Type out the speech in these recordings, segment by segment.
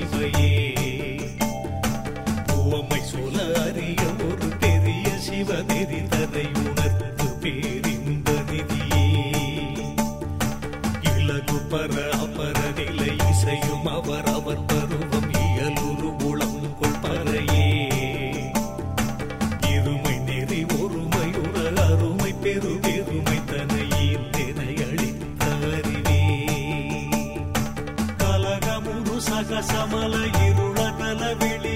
You. ಸಗಸಮಲ ಇರುಳತನ ಬಿಳಿ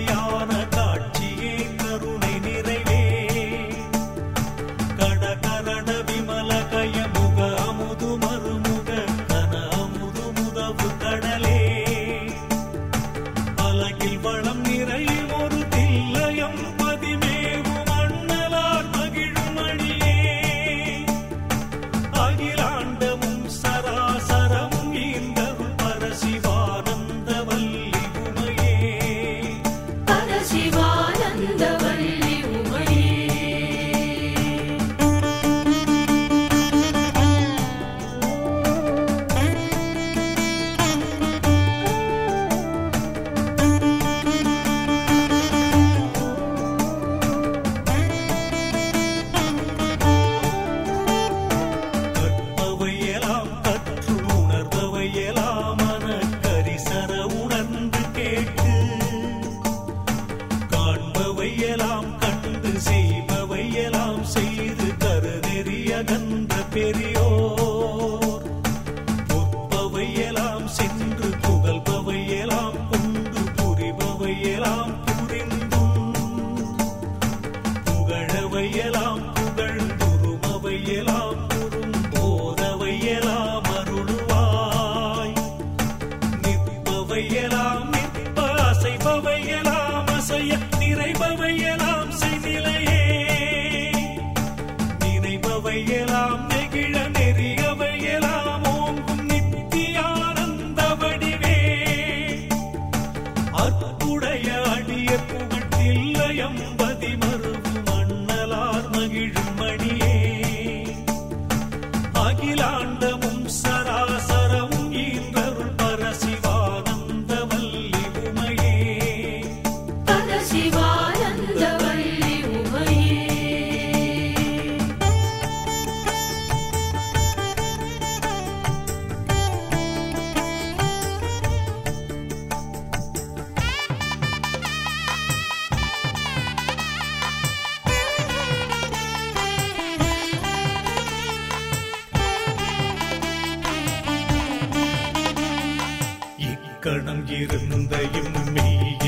கணம் இருந்த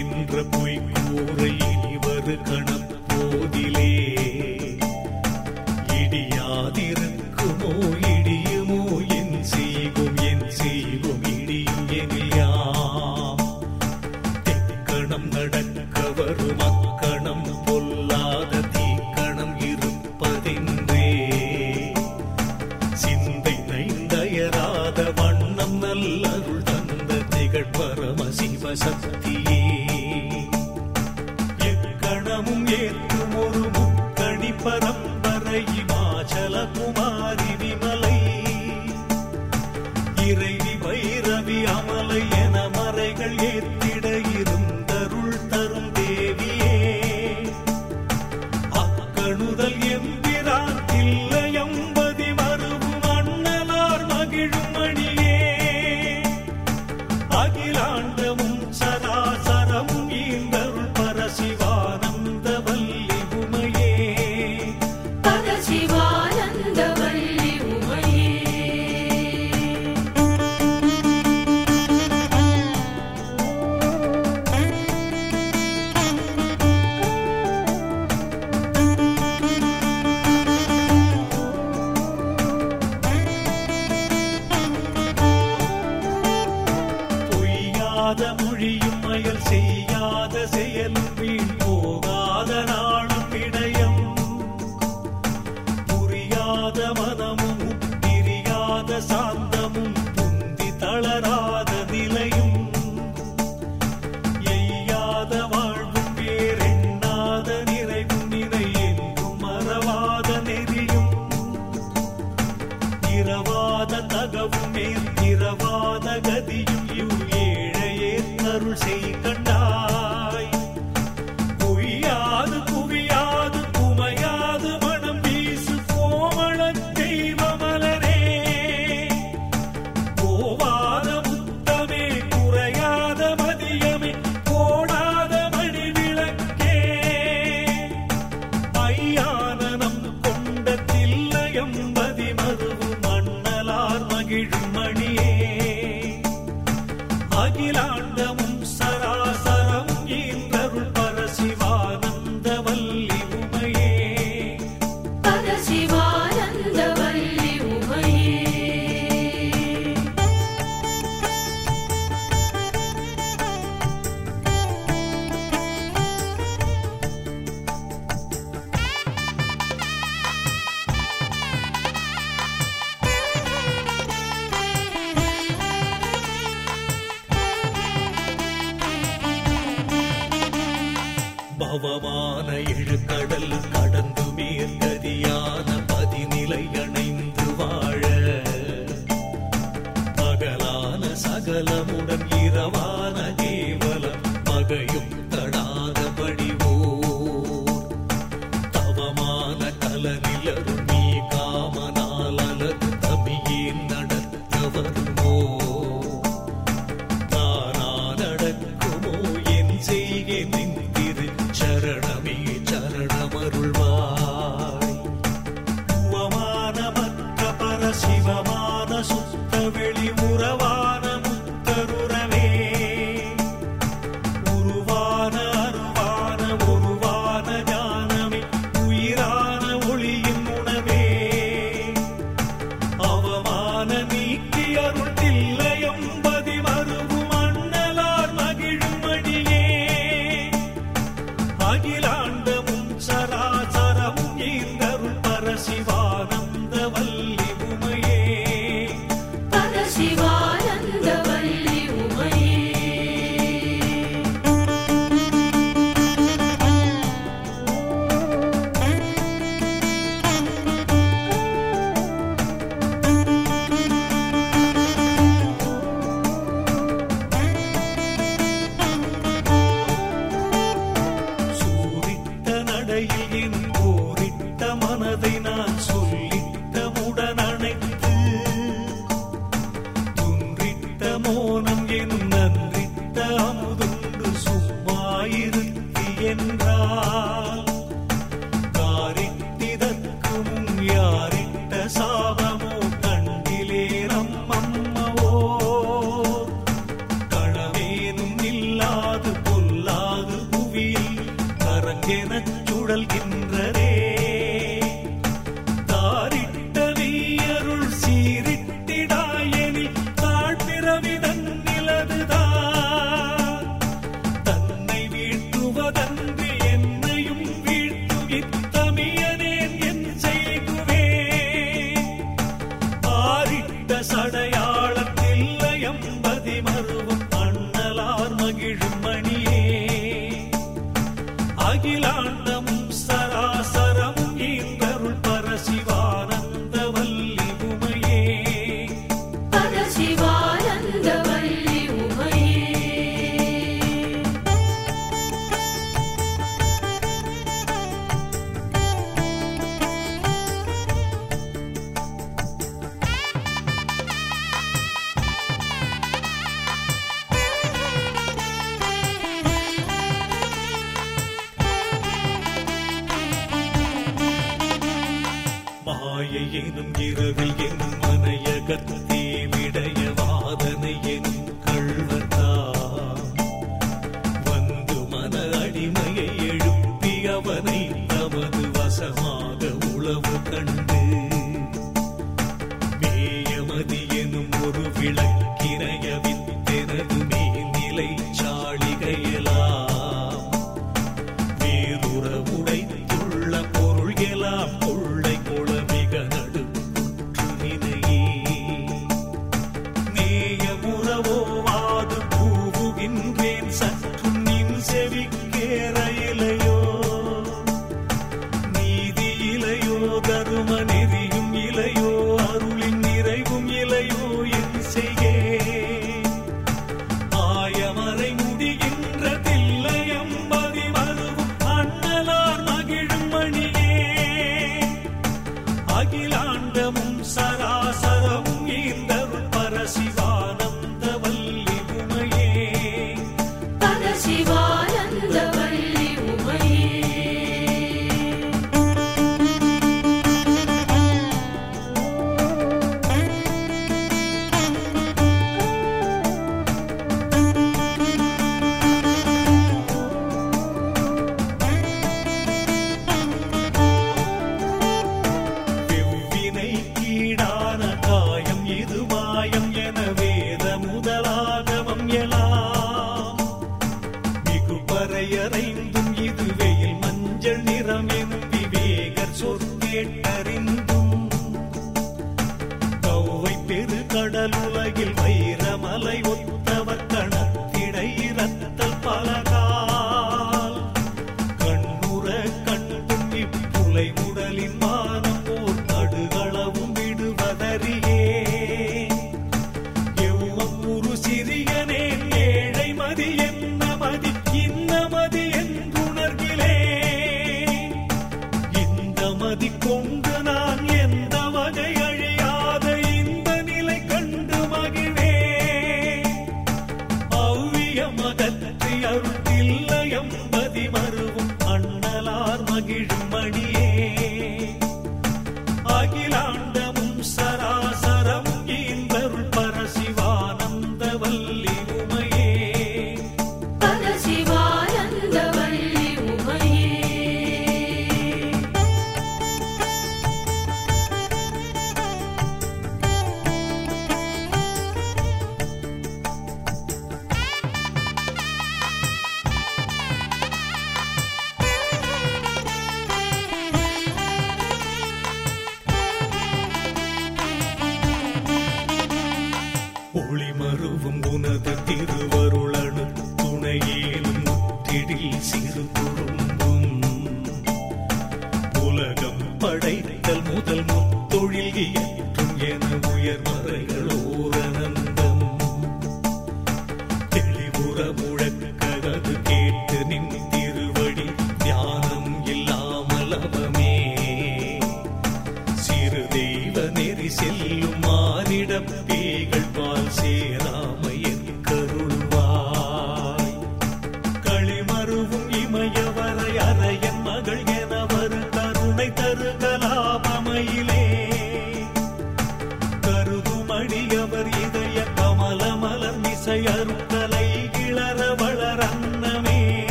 என்ற பொய்க்கூரை இனி வரு கணம் शक्ति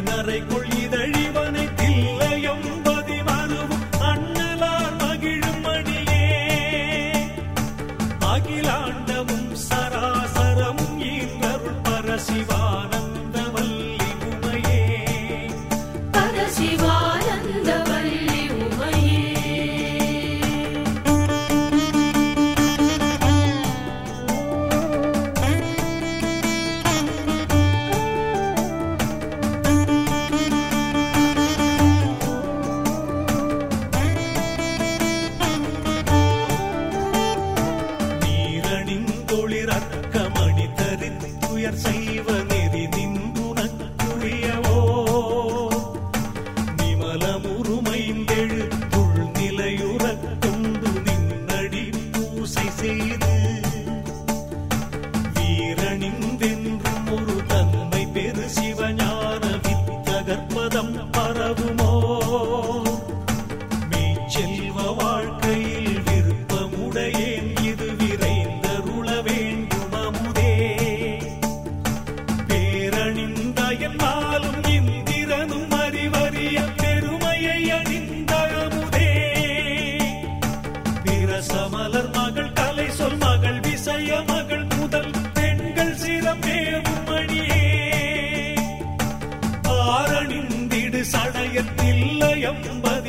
நரைக்குள் இதழிவனை தில்லையம் ಎಂಬ